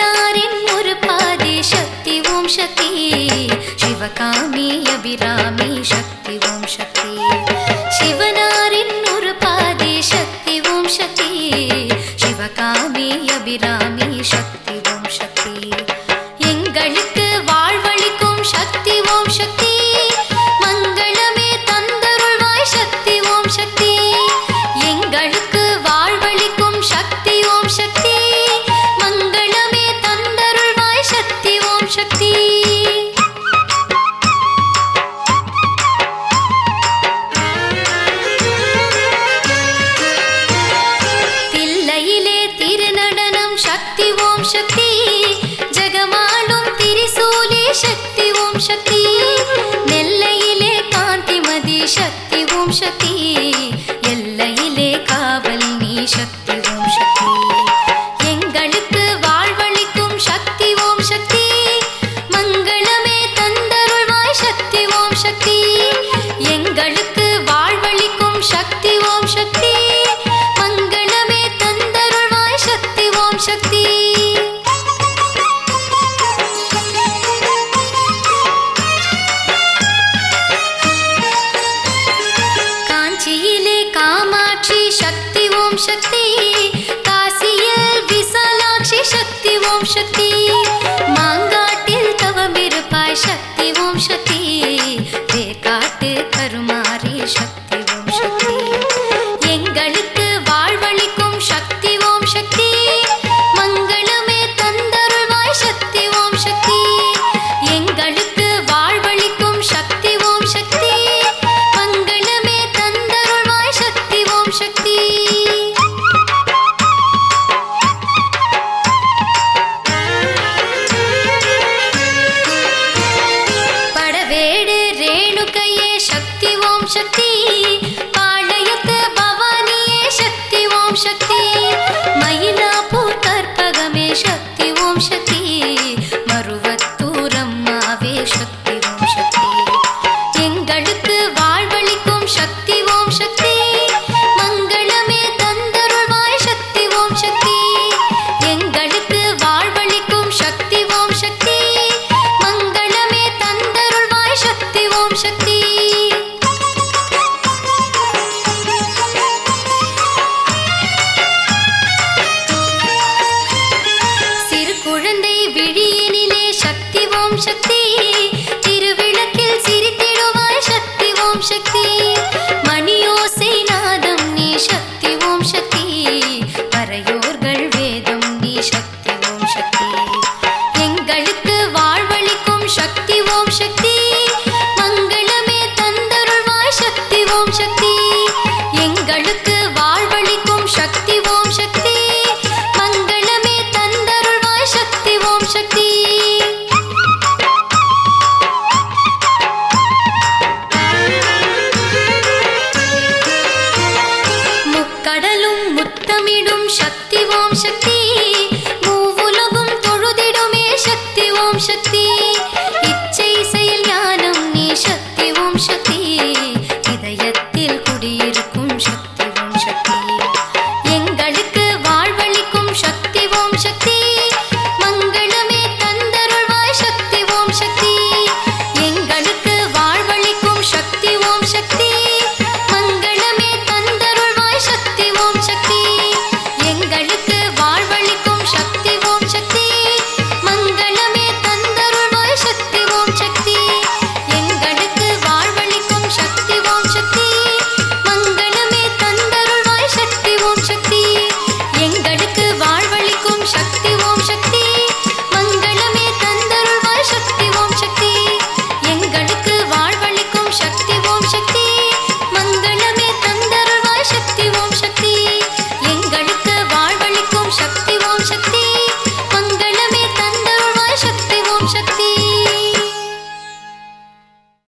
ारीण उर्पादि शक्ति ॐ शक्ति। शिवकामी अभिरामी शक्ति ॐ शक्ति। नारीण उर्पादि शक्ति ॐ शक्ति। शिवकामी अभिरामी शक्ति। अरुमारेष பறையோர்கள் வேதம் நீ சக்தி ஓம் சக்தி. எங்களுக்கு வாழ்வழிக்கும் சக்தி ஓம் சக்தி. மங்களமே தந்தருள்வாய் சக்தி ஓம் சக்தி. எங்களுக்கு வாழ்வழிக்கும் சக்தி ஓம் சக்தி. மங்களமே தந்தருள்வாய் சக்தி. முத்தமிடும் சக்தி ஓம் சக்தி. மூவுலகும் தொழுதிடுமே சக்தி ஓம் சக்தி.